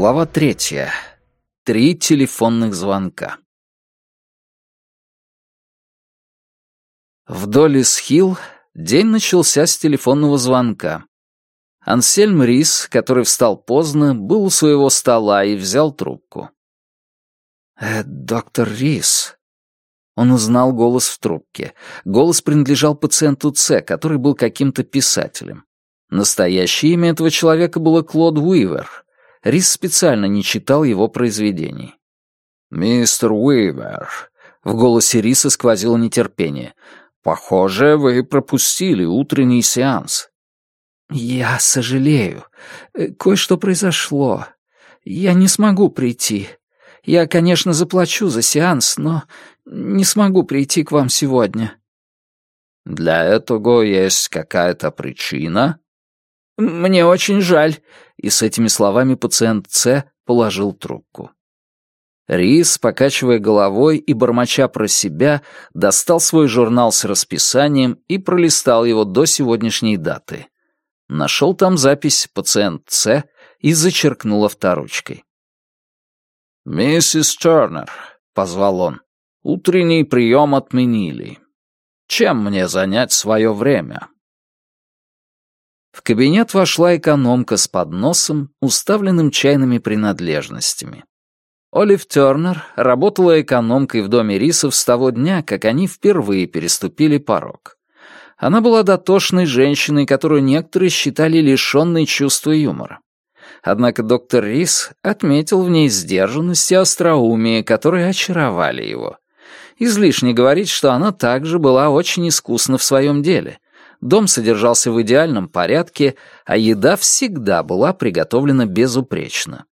Глава третья. Три телефонных звонка. В Доллис-Хилл день начался с телефонного звонка. Ансельм Рис, который встал поздно, был у своего стола и взял трубку. «Э, «Доктор Рис». Он узнал голос в трубке. Голос принадлежал пациенту Ц, который был каким-то писателем. Настоящее имя этого человека было Клод Уивер — Рис специально не читал его произведений. «Мистер Уивер», — в голосе Риса сквозило нетерпение, — «похоже, вы пропустили утренний сеанс». «Я сожалею. Э, кое-что произошло. Я не смогу прийти. Я, конечно, заплачу за сеанс, но не смогу прийти к вам сегодня». «Для этого есть какая-то причина?» «Мне очень жаль», и с этими словами пациент С положил трубку. Рис, покачивая головой и бормоча про себя, достал свой журнал с расписанием и пролистал его до сегодняшней даты. Нашел там запись «Пациент С» и зачеркнул авторучкой. «Миссис Тернер», — позвал он, — «утренний прием отменили. Чем мне занять свое время?» В кабинет вошла экономка с подносом, уставленным чайными принадлежностями. Олив Тернер работала экономкой в доме рисов с того дня, как они впервые переступили порог. Она была дотошной женщиной, которую некоторые считали лишенной чувства юмора. Однако доктор Рис отметил в ней сдержанность и остроумие, которые очаровали его. Излишне говорить, что она также была очень искусна в своем деле — дом содержался в идеальном порядке, а еда всегда была приготовлена безупречно.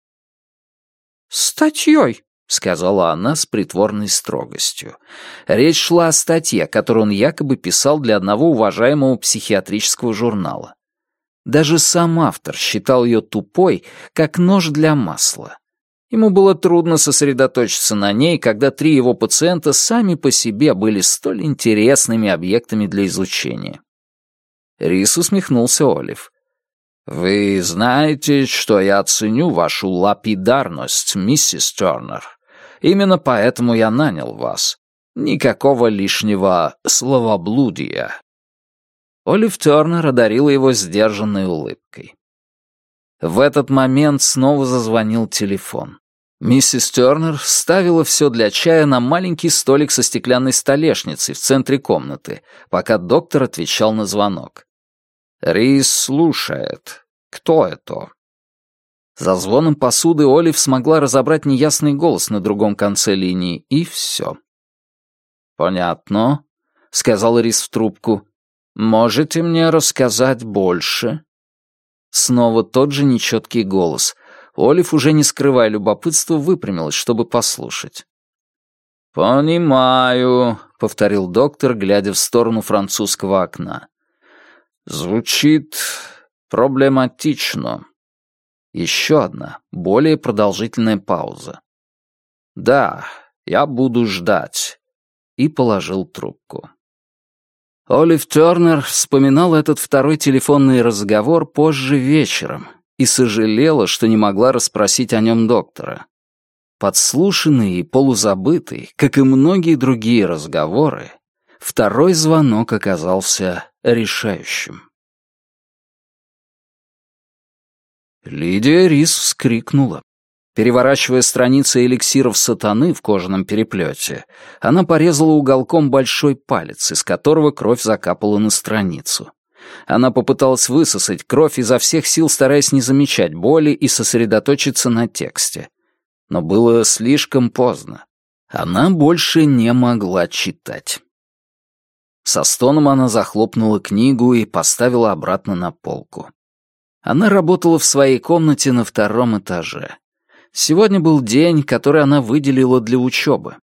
«Статьей», — сказала она с притворной строгостью. Речь шла о статье, которую он якобы писал для одного уважаемого психиатрического журнала. Даже сам автор считал ее тупой, как нож для масла. Ему было трудно сосредоточиться на ней, когда три его пациента сами по себе были столь интересными объектами для изучения. Рис усмехнулся Олив. «Вы знаете, что я ценю вашу лапидарность, миссис Тернер. Именно поэтому я нанял вас. Никакого лишнего словоблудия». Олив Тернер одарила его сдержанной улыбкой. В этот момент снова зазвонил телефон. Миссис Тернер ставила все для чая на маленький столик со стеклянной столешницей в центре комнаты, пока доктор отвечал на звонок. Рис слушает. Кто это? За звоном посуды Олив смогла разобрать неясный голос на другом конце линии, и все. «Понятно», — сказал Рис в трубку. «Можете мне рассказать больше?» Снова тот же нечеткий голос. Олив, уже не скрывая любопытства, выпрямилась, чтобы послушать. «Понимаю», — повторил доктор, глядя в сторону французского окна. Звучит проблематично. Еще одна, более продолжительная пауза. Да, я буду ждать. И положил трубку. Олив Тернер вспоминал этот второй телефонный разговор позже вечером и сожалела, что не могла расспросить о нем доктора. Подслушанный и полузабытый, как и многие другие разговоры, второй звонок оказался решающим. Лидия Рис вскрикнула. Переворачивая страницы эликсиров сатаны в кожаном переплете, она порезала уголком большой палец, из которого кровь закапала на страницу. Она попыталась высосать кровь изо всех сил, стараясь не замечать боли и сосредоточиться на тексте. Но было слишком поздно. Она больше не могла читать. Со стоном она захлопнула книгу и поставила обратно на полку. Она работала в своей комнате на втором этаже. Сегодня был день, который она выделила для учебы.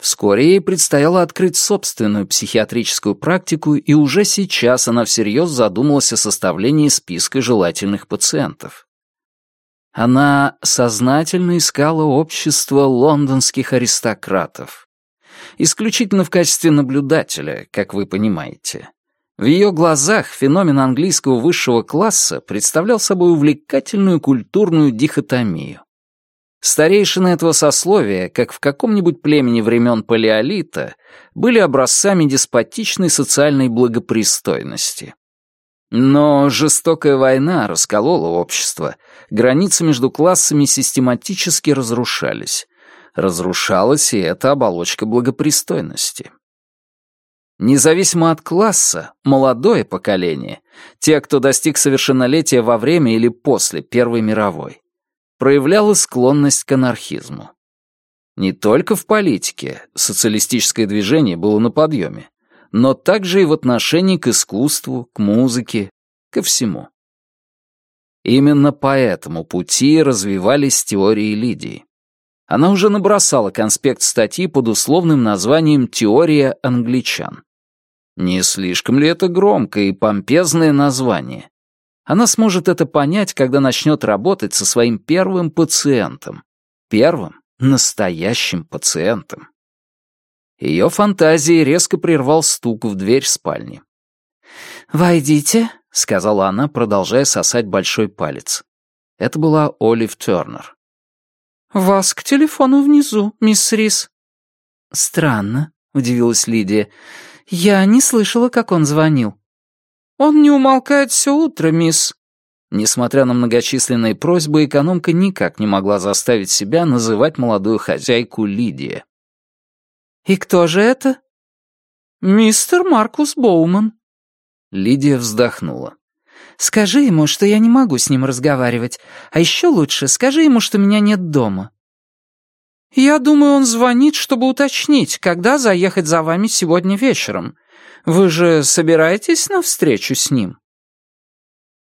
Вскоре ей предстояло открыть собственную психиатрическую практику, и уже сейчас она всерьез задумалась о составлении списка желательных пациентов. Она сознательно искала общество лондонских аристократов исключительно в качестве наблюдателя, как вы понимаете. В ее глазах феномен английского высшего класса представлял собой увлекательную культурную дихотомию. Старейшины этого сословия, как в каком-нибудь племени времен Палеолита, были образцами деспотичной социальной благопристойности. Но жестокая война расколола общество, границы между классами систематически разрушались. Разрушалась и эта оболочка благопристойности. Независимо от класса, молодое поколение, те, кто достиг совершеннолетия во время или после Первой мировой, проявляло склонность к анархизму. Не только в политике социалистическое движение было на подъеме, но также и в отношении к искусству, к музыке, ко всему. Именно по этому пути развивались теории Лидии. Она уже набросала конспект статьи под условным названием «Теория англичан». Не слишком ли это громкое и помпезное название? Она сможет это понять, когда начнет работать со своим первым пациентом. Первым настоящим пациентом. Ее фантазии резко прервал стук в дверь спальни. «Войдите», — сказала она, продолжая сосать большой палец. Это была Олив Тернер. «Вас к телефону внизу, мисс Рис». «Странно», — удивилась Лидия. «Я не слышала, как он звонил». «Он не умолкает все утро, мисс». Несмотря на многочисленные просьбы, экономка никак не могла заставить себя называть молодую хозяйку Лидия. «И кто же это?» «Мистер Маркус Боуман». Лидия вздохнула. «Скажи ему, что я не могу с ним разговаривать, а еще лучше скажи ему, что меня нет дома». «Я думаю, он звонит, чтобы уточнить, когда заехать за вами сегодня вечером. Вы же собираетесь на встречу с ним?»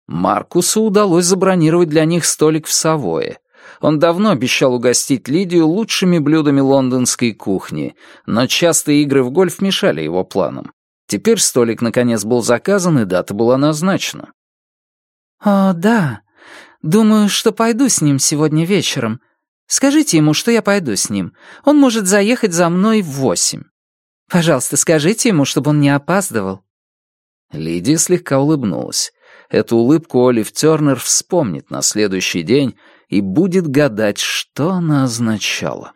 Маркусу удалось забронировать для них столик в Савое. Он давно обещал угостить Лидию лучшими блюдами лондонской кухни, но частые игры в гольф мешали его планам. Теперь столик наконец был заказан, и дата была назначена. «О, да. Думаю, что пойду с ним сегодня вечером. Скажите ему, что я пойду с ним. Он может заехать за мной в восемь. Пожалуйста, скажите ему, чтобы он не опаздывал». Лидия слегка улыбнулась. Эту улыбку Олив Тернер вспомнит на следующий день и будет гадать, что она означала.